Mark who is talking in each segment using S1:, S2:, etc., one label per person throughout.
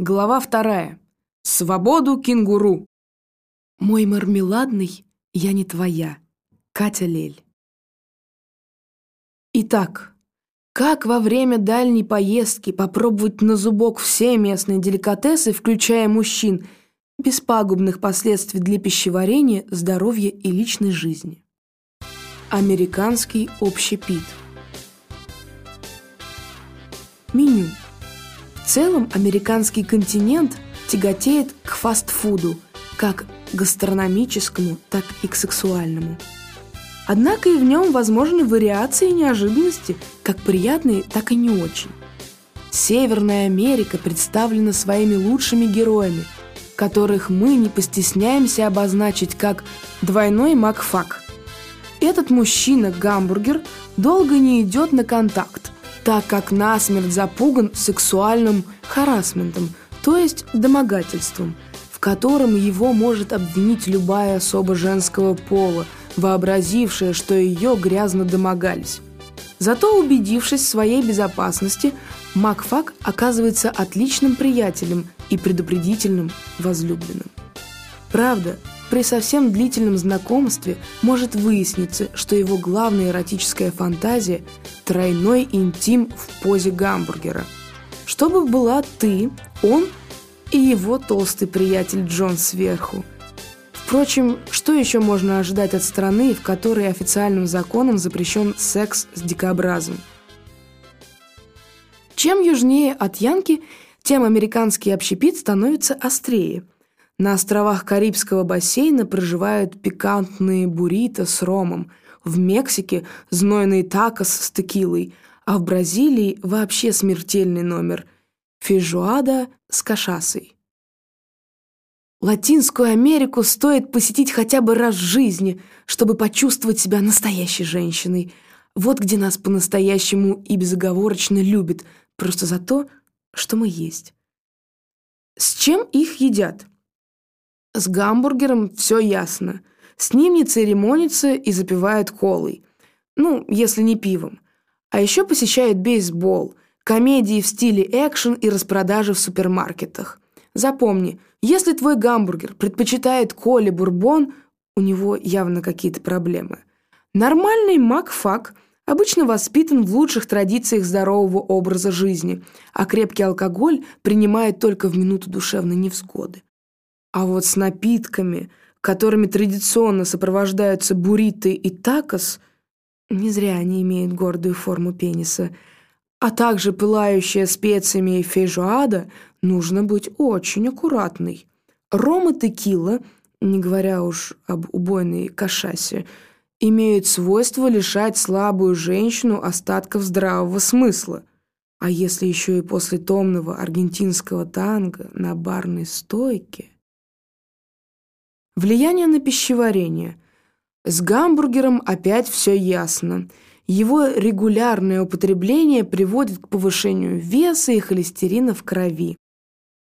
S1: Глава вторая. Свободу кенгуру.
S2: Мой мармеладный, я не твоя. Катя Лель. Итак, как во время дальней поездки попробовать на зубок все местные деликатесы, включая мужчин, без пагубных последствий для пищеварения, здоровья и личной жизни? Американский общепит. Меню. Целом, американский континент тяготеет к фастфуду, как гастрономическому, так и к сексуальному. Однако и в нем возможны вариации и неожиданности, как приятные, так и не очень. Северная Америка представлена своими лучшими героями, которых мы не постесняемся обозначить как «двойной макфак». Этот мужчина-гамбургер долго не идет на контакт, так как насмерть запуган сексуальным харасментом, то есть домогательством, в котором его может обвинить любая особа женского пола, вообразившая, что ее грязно домогались. Зато, убедившись в своей безопасности, Макфак оказывается отличным приятелем и предупредительным возлюбленным. Правда, при совсем длительном знакомстве может выясниться, что его главная эротическая фантазия – тройной интим в позе гамбургера. Чтобы была ты, он и его толстый приятель Джон сверху. Впрочем, что еще можно ожидать от страны, в которой официальным законом запрещен секс с дикобразом? Чем южнее от Янки, тем американский общепит становится острее – на островах Карибского бассейна проживают пикантные буррито с ромом, в Мексике – знойный такос с текилой, а в Бразилии вообще смертельный номер – фейжуада с кашасой. Латинскую Америку стоит посетить хотя бы раз в жизни, чтобы почувствовать себя настоящей женщиной. Вот где нас по-настоящему и безоговорочно любят, просто за то, что мы есть. С чем их едят? С гамбургером все ясно. С ним не церемонится и запивает колой. Ну, если не пивом. А еще посещает бейсбол, комедии в стиле экшен и распродажи в супермаркетах. Запомни, если твой гамбургер предпочитает коли бурбон, у него явно какие-то проблемы. Нормальный макфак обычно воспитан в лучших традициях здорового образа жизни, а крепкий алкоголь принимает только в минуту душевной невзгоды. А вот с напитками, которыми традиционно сопровождаются бурриты и такос, не зря они имеют гордую форму пениса, а также пылающая специями фейжуада, нужно быть очень аккуратной. Ром и текила, не говоря уж об убойной кашасе, имеют свойство лишать слабую женщину остатков здравого смысла. А если еще и после томного аргентинского танго на барной стойке... Влияние на пищеварение. С гамбургером опять все ясно. Его регулярное употребление приводит к повышению веса и холестерина в крови.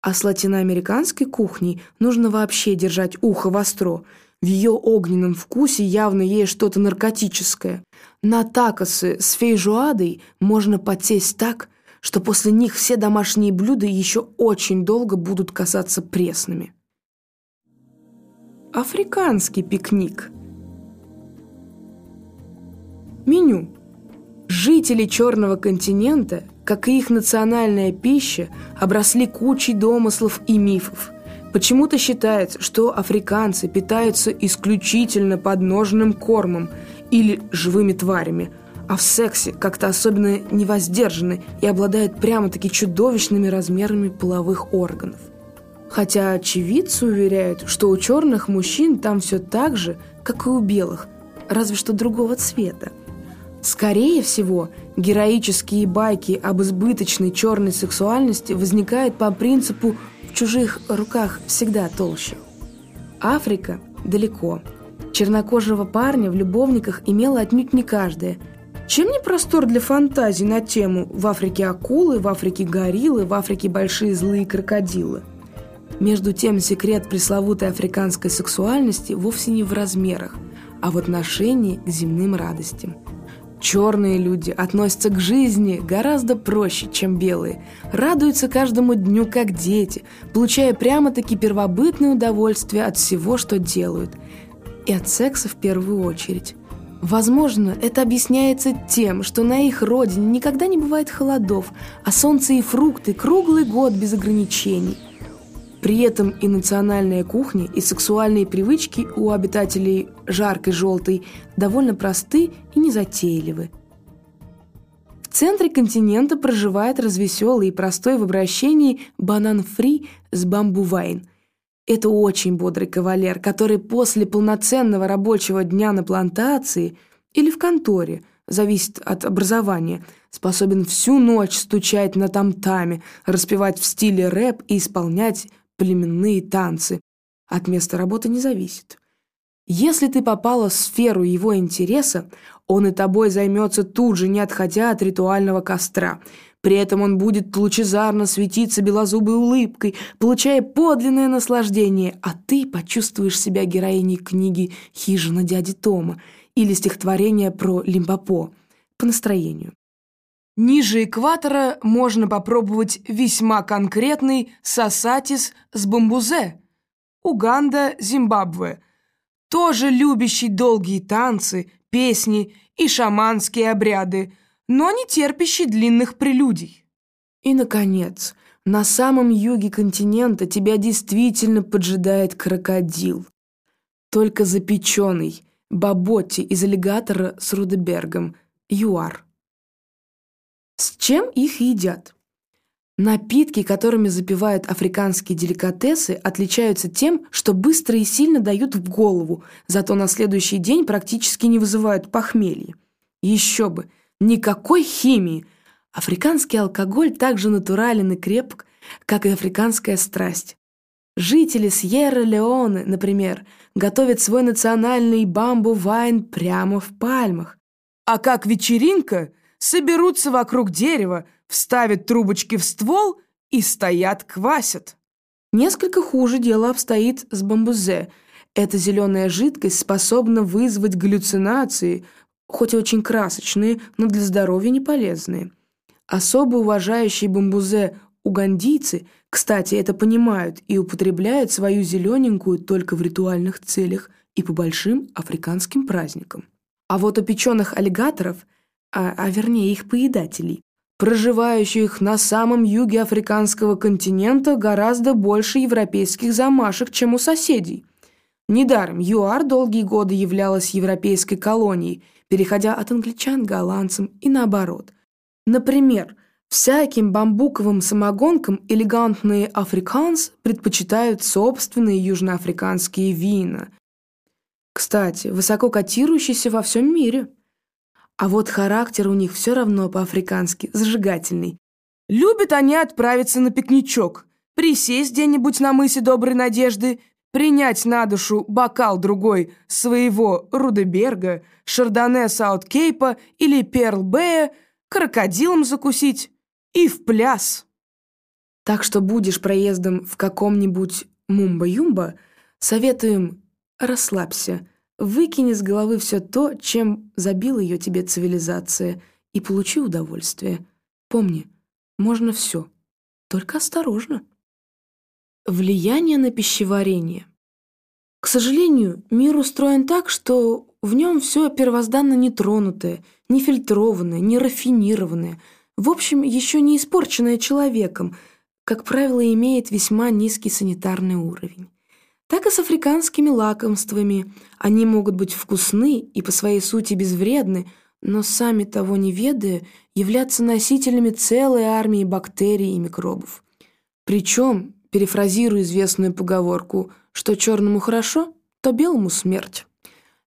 S2: А с латиноамериканской кухней нужно вообще держать ухо востро. В ее огненном вкусе явно есть что-то наркотическое. На такосы с фейжуадой можно подсесть так, что после них все домашние блюда еще очень долго будут казаться пресными африканский пикник. Меню. Жители Черного континента, как и их национальная пища, обросли кучей домыслов и мифов. Почему-то считается, что африканцы питаются исключительно подножным кормом или живыми тварями, а в сексе как-то особенно невоздержаны и обладают прямо-таки чудовищными размерами половых органов. Хотя очевидцы уверяют, что у черных мужчин там все так же, как и у белых, разве что другого цвета. Скорее всего, героические байки об избыточной черной сексуальности возникают по принципу «в чужих руках всегда толще». Африка далеко. Чернокожего парня в любовниках имела отнюдь не каждая. Чем не простор для фантазий на тему «в Африке акулы», «в Африке гориллы», «в Африке большие злые крокодилы»? Между тем, секрет пресловутой африканской сексуальности вовсе не в размерах, а в отношении к земным радостям. Черные люди относятся к жизни гораздо проще, чем белые. Радуются каждому дню, как дети, получая прямо-таки первобытное удовольствие от всего, что делают. И от секса в первую очередь. Возможно, это объясняется тем, что на их родине никогда не бывает холодов, а солнце и фрукты круглый год без ограничений – при этом и национальная кухня, и сексуальные привычки у обитателей жаркой желтой довольно просты и незатейливы. В центре континента проживает развеселый и простой в обращении банан-фри с бамбу-вайн. Это очень бодрый кавалер, который после полноценного рабочего дня на плантации или в конторе, зависит от образования, способен всю ночь стучать на там-таме, распевать в стиле рэп и исполнять племенные танцы. От места работы не зависит. Если ты попала в сферу его интереса, он и тобой займется тут же, не отходя от ритуального костра. При этом он будет лучезарно светиться белозубой улыбкой, получая подлинное наслаждение, а ты почувствуешь себя героиней книги «Хижина дяди Тома» или стихотворения про Лимпопо по настроению.
S1: Ниже экватора можно попробовать весьма конкретный сосатис с бамбузе. Уганда, Зимбабве. Тоже любящий долгие танцы, песни и шаманские обряды, но не терпящий длинных прелюдий.
S2: И, наконец, на самом юге континента тебя действительно поджидает крокодил. Только запеченный, баботти из аллигатора с Рудебергом, юар. С чем их едят? Напитки, которыми запивают африканские деликатесы, отличаются тем, что быстро и сильно дают в голову, зато на следующий день практически не вызывают похмелья. Еще бы, никакой химии. Африканский алкоголь так же натурален и крепок, как и африканская страсть. Жители Сьерра-Леоне, например, готовят свой национальный бамбу-вайн прямо в пальмах.
S1: А как вечеринка – соберутся вокруг дерева, вставят трубочки в ствол и стоят квасят.
S2: Несколько хуже дело обстоит с бамбузе. Эта зеленая жидкость способна вызвать галлюцинации, хоть и очень красочные, но для здоровья не полезные. Особо уважающие бамбузе угандийцы, кстати, это понимают и употребляют свою зелененькую только в ритуальных целях и по большим африканским праздникам. А вот у печеных аллигаторов – а, а вернее их поедателей, проживающих на самом юге африканского континента гораздо больше европейских замашек, чем у соседей. Недаром ЮАР долгие годы являлась европейской колонией, переходя от англичан к голландцам и наоборот. Например, всяким бамбуковым самогонкам элегантные африканс предпочитают собственные южноафриканские вина. Кстати, высоко котирующиеся во всем мире – а вот характер у них все равно по-африкански зажигательный.
S1: Любят они отправиться на пикничок, присесть где-нибудь на мысе Доброй Надежды, принять на душу бокал другой своего Рудеберга, Шардоне Саут-Кейпа или Перл-Бэя, крокодилом закусить и в пляс.
S2: Так что будешь проездом в каком-нибудь Мумба-Юмба, советуем расслабься – Выкини с головы все то, чем забила ее тебе цивилизация, и получи удовольствие. Помни, можно все, только осторожно. Влияние на пищеварение. К сожалению, мир устроен так, что в нем все первозданно нетронутое, не фильтрованное, не рафинированное, в общем, еще не испорченное человеком, как правило, имеет весьма низкий санитарный уровень так и с африканскими лакомствами. Они могут быть вкусны и по своей сути безвредны, но сами того не ведая, являться носителями целой армии бактерий и микробов. Причем, перефразирую известную поговорку, что черному хорошо, то белому смерть.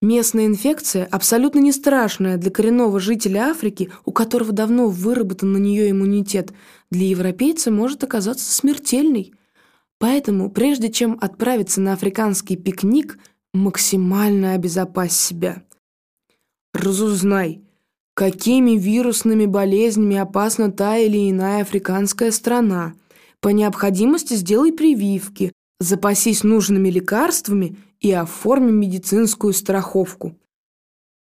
S2: Местная инфекция абсолютно не страшная для коренного жителя Африки, у которого давно выработан на нее иммунитет, для европейца может оказаться смертельной – Поэтому, прежде чем отправиться на африканский пикник, максимально обезопась себя. Разузнай, какими вирусными болезнями опасна та или иная африканская страна. По необходимости сделай прививки, запасись нужными лекарствами и оформи медицинскую страховку.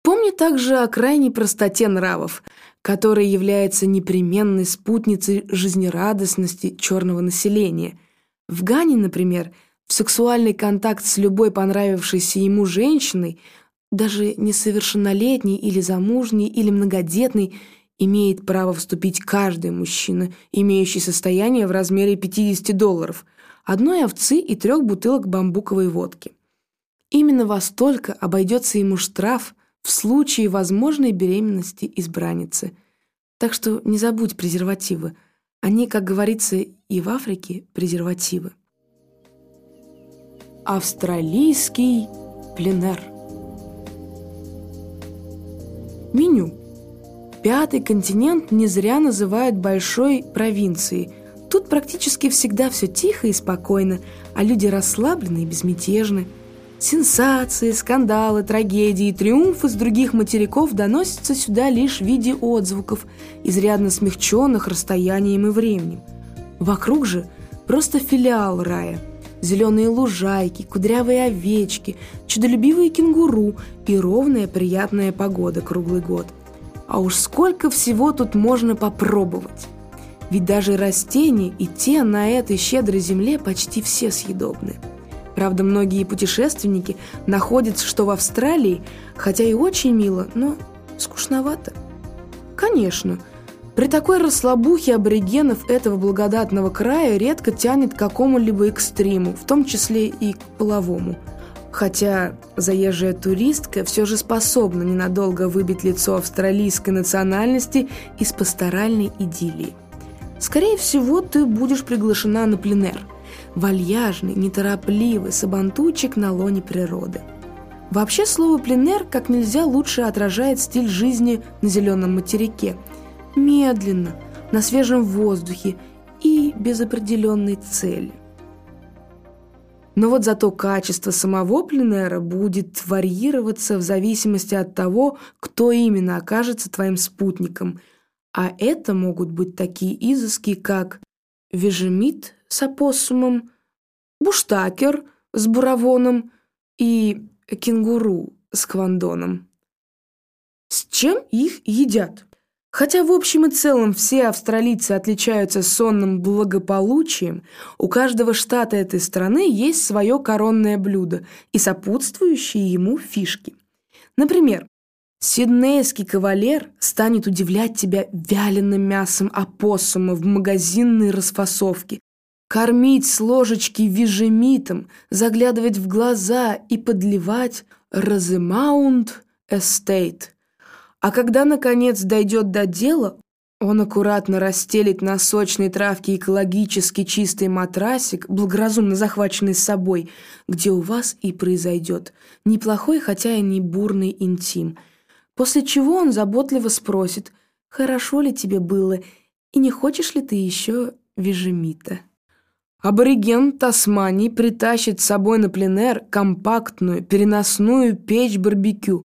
S2: Помни также о крайней простоте нравов, которая является непременной спутницей жизнерадостности черного населения. В Гане, например, в сексуальный контакт с любой понравившейся ему женщиной, даже несовершеннолетней или замужней или многодетной, имеет право вступить каждый мужчина, имеющий состояние в размере 50 долларов, одной овцы и трех бутылок бамбуковой водки. Именно во столько обойдется ему штраф в случае возможной беременности избранницы. Так что не забудь презервативы. Они, как говорится, и в Африке презервативы. Австралийский пленэр. Меню. Пятый континент не зря называют большой провинцией. Тут практически всегда все тихо и спокойно, а люди расслаблены и безмятежны. Сенсации, скандалы, трагедии, триумфы с других материков доносятся сюда лишь в виде отзвуков, изрядно смягченных расстоянием и временем. Вокруг же просто филиал рая. Зеленые лужайки, кудрявые овечки, чудолюбивые кенгуру и ровная приятная погода круглый год. А уж сколько всего тут можно попробовать! Ведь даже растения и те на этой щедрой земле почти все съедобны. Правда, многие путешественники находят, что в Австралии, хотя и очень мило, но скучновато. Конечно, при такой расслабухе аборигенов этого благодатного края редко тянет к какому-либо экстриму, в том числе и к половому. Хотя заезжая туристка все же способна ненадолго выбить лицо австралийской национальности из пасторальной идиллии. Скорее всего, ты будешь приглашена на пленэр – вальяжный, неторопливый сабантуйчик на лоне природы. Вообще слово «пленэр» как нельзя лучше отражает стиль жизни на зеленом материке. Медленно, на свежем воздухе и без определенной цели. Но вот зато качество самого пленэра будет варьироваться в зависимости от того, кто именно окажется твоим спутником. А это могут быть такие изыски, как вежемит с опоссумом, буштакер с буравоном и кенгуру с квандоном. С чем их едят? Хотя в общем и целом все австралийцы отличаются сонным благополучием, у каждого штата этой страны есть свое коронное блюдо и сопутствующие ему фишки. Например, Сиднейский кавалер станет удивлять тебя вяленым мясом опоссума в магазинной расфасовке, кормить с ложечки вижемитом, заглядывать в глаза и подливать Роземаунд Эстейт. А когда, наконец, дойдет до дела, он аккуратно расстелит на сочной травке экологически чистый матрасик, благоразумно захваченный с собой, где у вас и произойдет неплохой, хотя и не бурный интим – После чего он заботливо спросит, хорошо ли тебе было и не хочешь ли ты еще вежемита. Абориген Тасмании притащит с собой на пленэр компактную переносную печь-барбекю,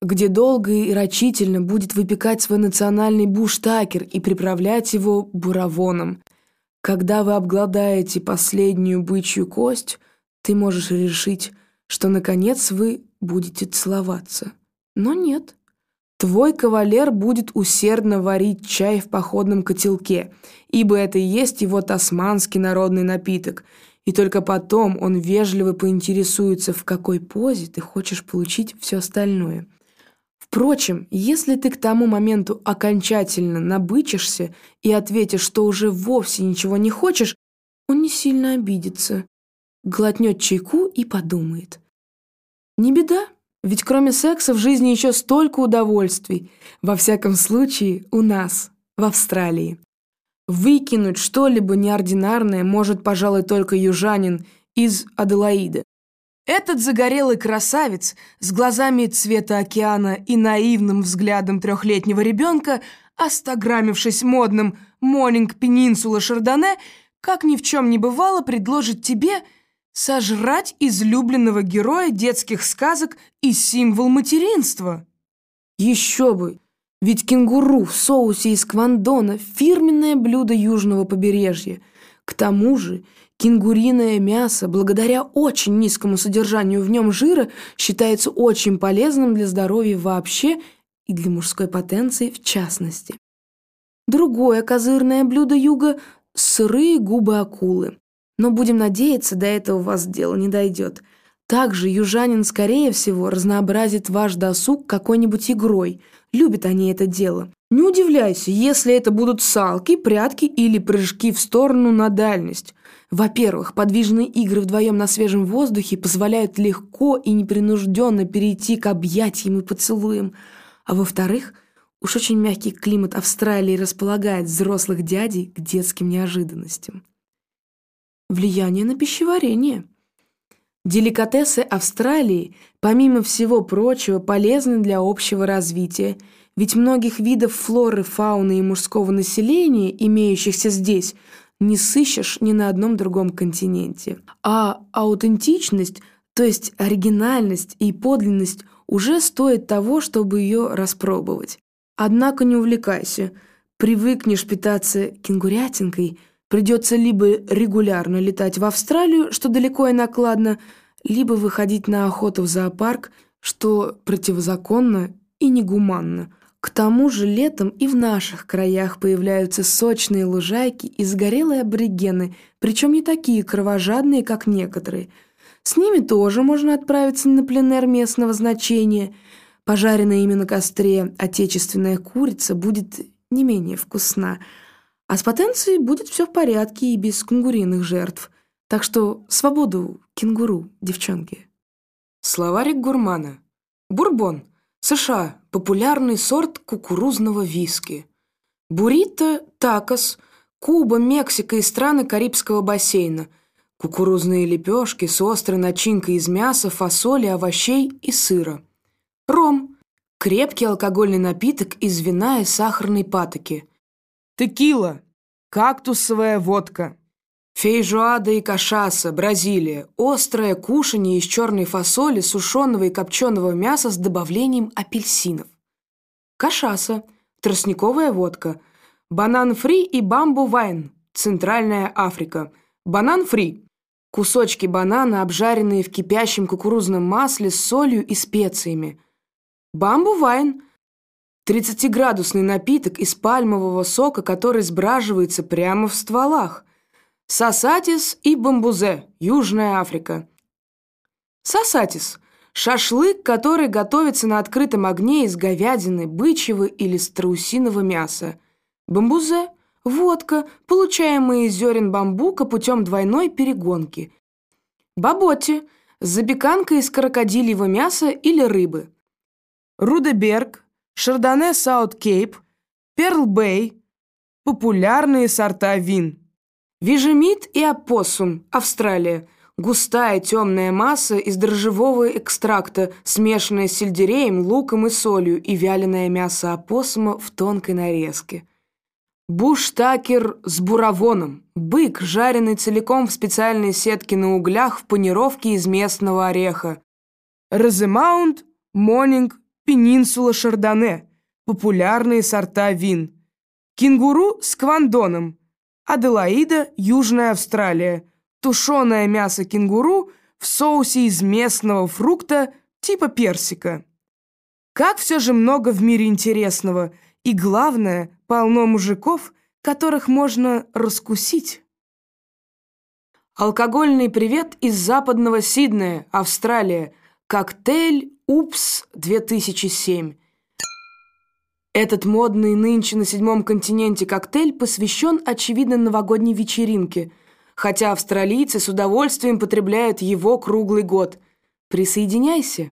S2: где долго и рачительно будет выпекать свой национальный буштакер и приправлять его буравоном. Когда вы обгладаете последнюю бычью кость, ты можешь решить, что, наконец, вы будете целоваться. Но нет. Твой кавалер будет усердно варить чай в походном котелке, ибо это и есть его тасманский народный напиток, и только потом он вежливо поинтересуется, в какой позе ты хочешь получить все остальное. Впрочем, если ты к тому моменту окончательно набычишься и ответишь, что уже вовсе ничего не хочешь, он не сильно обидится, глотнет чайку и подумает. Не беда, ведь кроме секса в жизни еще столько удовольствий. Во всяком случае, у нас, в Австралии. Выкинуть что-либо неординарное может, пожалуй, только южанин из Аделаиды. Этот загорелый красавец с глазами цвета океана и наивным взглядом трехлетнего ребенка, остаграмившись модным «Монинг Пенинсула Шардоне», как ни в чем не бывало, предложит тебе – Сожрать излюбленного героя детских сказок и символ материнства. Еще бы! Ведь кенгуру в соусе из квандона – фирменное блюдо южного побережья. К тому же кенгуриное мясо, благодаря очень низкому содержанию в нем жира, считается очень полезным для здоровья вообще и для мужской потенции в частности. Другое козырное блюдо юга – сырые губы акулы. Но будем надеяться, до этого у вас дело не дойдет. Также южанин, скорее всего, разнообразит ваш досуг какой-нибудь игрой. Любят они это дело. Не удивляйся, если это будут салки, прятки или прыжки в сторону на дальность. Во-первых, подвижные игры вдвоем на свежем воздухе позволяют легко и непринужденно перейти к объятиям и поцелуям. А во-вторых, уж очень мягкий климат Австралии располагает взрослых дядей к детским неожиданностям. Влияние на пищеварение. Деликатесы Австралии, помимо всего прочего, полезны для общего развития, ведь многих видов флоры, фауны и мужского населения, имеющихся здесь, не сыщешь ни на одном другом континенте. А аутентичность, то есть оригинальность и подлинность, уже стоит того, чтобы ее распробовать. Однако не увлекайся. Привыкнешь питаться кенгурятинкой – Придется либо регулярно летать в Австралию, что далеко и накладно, либо выходить на охоту в зоопарк, что противозаконно и негуманно. К тому же летом и в наших краях появляются сочные лужайки и сгорелые аборигены, причем не такие кровожадные, как некоторые. С ними тоже можно отправиться на пленэр местного значения. Пожаренная ими на костре отечественная курица будет не менее вкусна – а с потенцией будет все в порядке и без кунгуриных жертв. Так что свободу кенгуру, девчонки.
S1: Словарик гурмана. Бурбон. США. Популярный сорт кукурузного виски. Буррито, такос, Куба, Мексика и страны Карибского бассейна. Кукурузные лепешки с острой начинкой из мяса, фасоли, овощей и сыра. Ром. Крепкий алкогольный напиток из вина и сахарной патоки – Текила. Кактусовая водка. Фейжуада и кашаса, Бразилия. Острое кушанье из черной фасоли, сушеного и копченого мяса с добавлением апельсинов. Кашаса. Тростниковая водка. Банан-фри и бамбу-вайн. Центральная Африка. Банан-фри. Кусочки банана, обжаренные в кипящем кукурузном масле с солью и специями. Бамбу-вайн – 30-градусный напиток из пальмового сока, который сбраживается прямо в стволах. Сасатис и бамбузе, Южная Африка. Сасатис – шашлык, который готовится на открытом огне из говядины, бычьего или страусиного мяса. Бамбузе – водка, получаемая из зерен бамбука путем двойной перегонки. Баботи – запеканка из крокодильего мяса или рыбы. Рудеберг Шардоне Саут Кейп, Перл Бэй – популярные сорта вин. Вижемит и опоссум, Австралия – густая темная масса из дрожжевого экстракта, смешанная с сельдереем, луком и солью и вяленое мясо опоссума в тонкой нарезке. Буштакер с буравоном – бык, жареный целиком в специальной сетке на углях в панировке из местного ореха. Роземаунд, Монинг, Пенинсула Шардоне, популярные сорта вин. Кенгуру с квандоном. Аделаида, Южная Австралия. Тушеное мясо кенгуру в соусе из местного фрукта типа персика. Как все же много в мире интересного. И главное, полно мужиков, которых можно раскусить. Алкогольный привет из западного Сиднея, Австралия. Коктейль «Упс 2007». Этот модный нынче на седьмом континенте коктейль посвящен, очевидно, новогодней вечеринке, хотя австралийцы с удовольствием потребляют его круглый год. Присоединяйся.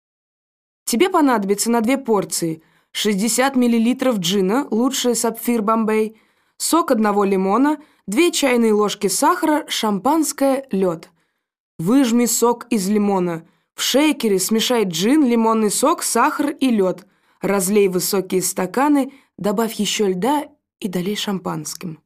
S1: Тебе понадобится на две порции 60 мл джина, лучший сапфир Бомбей, сок одного лимона, две чайные ложки сахара, шампанское, лед. Выжми сок из лимона – в шейкере смешай джин, лимонный сок, сахар и лед. Разлей высокие стаканы, добавь еще льда и долей шампанским.